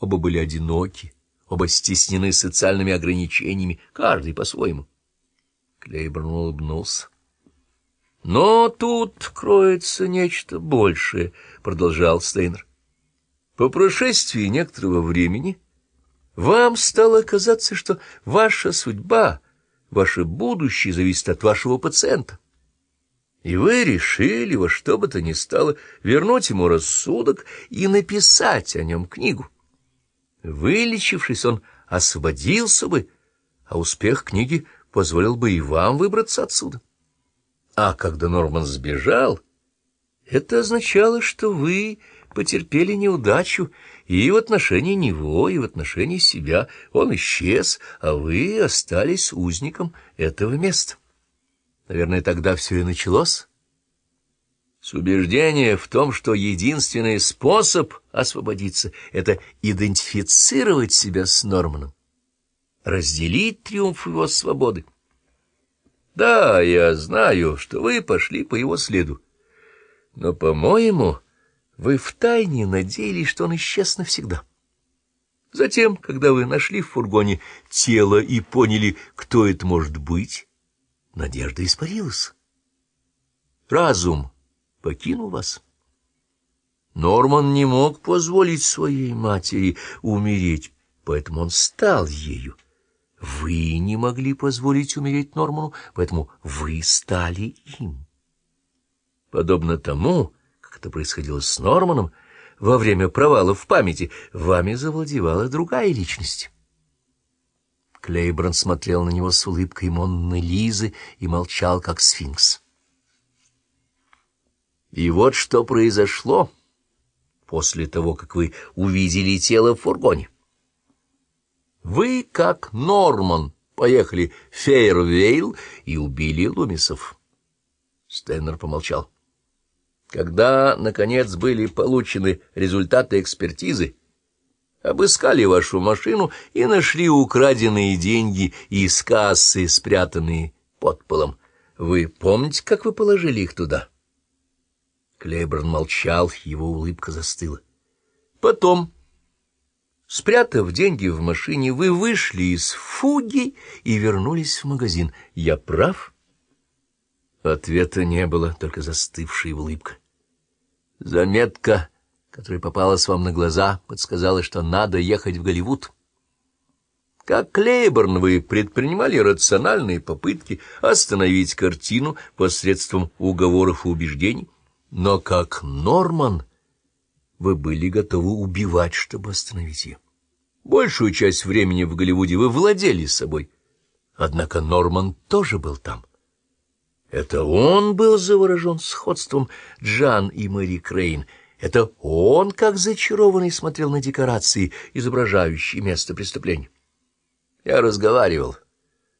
Оба были одиноки, оба стеснены социальными ограничениями, каждый по-своему. Клейборн улыбнулся. — Но тут кроется нечто большее, — продолжал Стейнер. По прошествии некоторого времени вам стало казаться, что ваша судьба, ваше будущее зависит от вашего пациента. И вы решили во что бы то ни стало вернуть ему рассудок и написать о нем книгу. Вылечившись, он освободился бы, а успех книги позволил бы и вам выбраться отсюда. А когда Норман сбежал, это означало, что вы потерпели неудачу и в отношении него, и в отношении себя. Он исчез, а вы остались узником этого места. Наверное, тогда все и началось. С убеждения в том, что единственный способ освободиться — это идентифицировать себя с Норманом, разделить триумф его свободы. Да, я знаю, что вы пошли по его следу, но, по-моему, вы втайне надеялись, что он исчез навсегда. Затем, когда вы нашли в фургоне тело и поняли, кто это может быть, надежда испарилась. Разум покинул вас. Норман не мог позволить своей матери умереть, поэтому он стал ею. Вы не могли позволить умереть Норману, поэтому вы стали им. Подобно тому, как это происходило с Норманом, во время провала в памяти вами завладевала другая личность. Клейборн смотрел на него с улыбкой Монны Лизы и молчал, как сфинкс. И вот что произошло после того, как вы увидели тело в фургоне. Вы, как Норман, поехали в Фейервейл и убили Лумисов. Стэннер помолчал. Когда, наконец, были получены результаты экспертизы, обыскали вашу машину и нашли украденные деньги из кассы, спрятанные под полом. Вы помните, как вы положили их туда? Клейборн молчал, его улыбка застыла. Потом, спрятав деньги в машине, вы вышли из фуги и вернулись в магазин. Я прав? Ответа не было, только застывшая улыбка. Заметка которая попалась вам на глаза, подсказала, что надо ехать в Голливуд. Как Клейборн вы предпринимали рациональные попытки остановить картину посредством уговоров и убеждений, но как Норман вы были готовы убивать, чтобы остановить ее. Большую часть времени в Голливуде вы владели собой, однако Норман тоже был там. Это он был заворожен сходством Джан и Мэри Крейн — это он, как зачарованный, смотрел на декорации, изображающие место преступления. Я разговаривал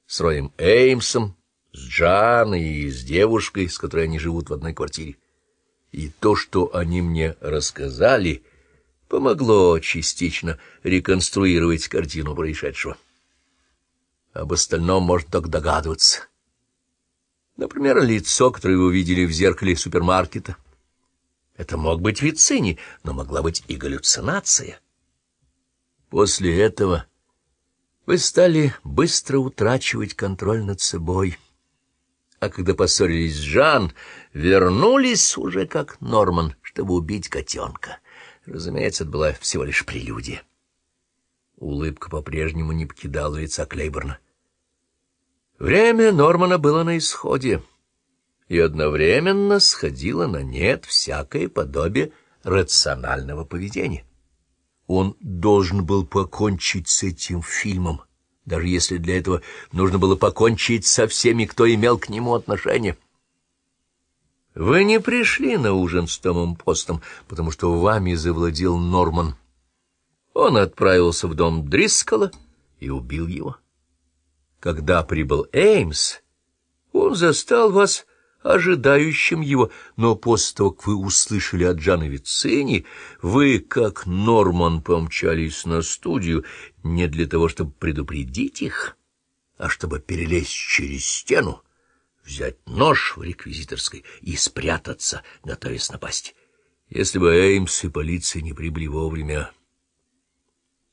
с Роем Эймсом, с Джаной и с девушкой, с которой они живут в одной квартире. И то, что они мне рассказали, помогло частично реконструировать картину происшедшего. Об остальном можно только догадываться. Например, лицо, которое вы увидели в зеркале супермаркета — это мог быть Вицини, но могла быть и галлюцинация. После этого вы стали быстро утрачивать контроль над собой. А когда поссорились с Жан, вернулись уже как Норман, чтобы убить котенка. Разумеется, это была всего лишь прелюдия. Улыбка по-прежнему не покидала лица Клейборна. Время Нормана было на исходе и одновременно сходило на нет всякое подобие рационального поведения. Он должен был покончить с этим фильмом, даже если для этого нужно было покончить со всеми, кто имел к нему отношение. Вы не пришли на ужин с Томом Постом, потому что вами завладел Норман. Он отправился в дом Дрискала и убил его. Когда прибыл Эймс, он застал вас ожидающим его, но после того, как вы услышали от Джана Вицини, вы, как Норман, помчались на студию не для того, чтобы предупредить их, а чтобы перелезть через стену, взять нож в реквизиторской и спрятаться, готовясь напасть. Если бы Эймс и полиция не прибыли вовремя,